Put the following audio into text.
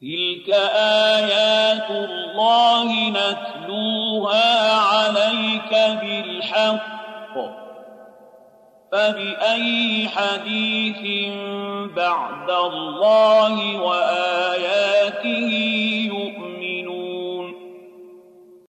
تلك آيات الله نتلوها عليك بالحق فبأي حديث بعد الله وأ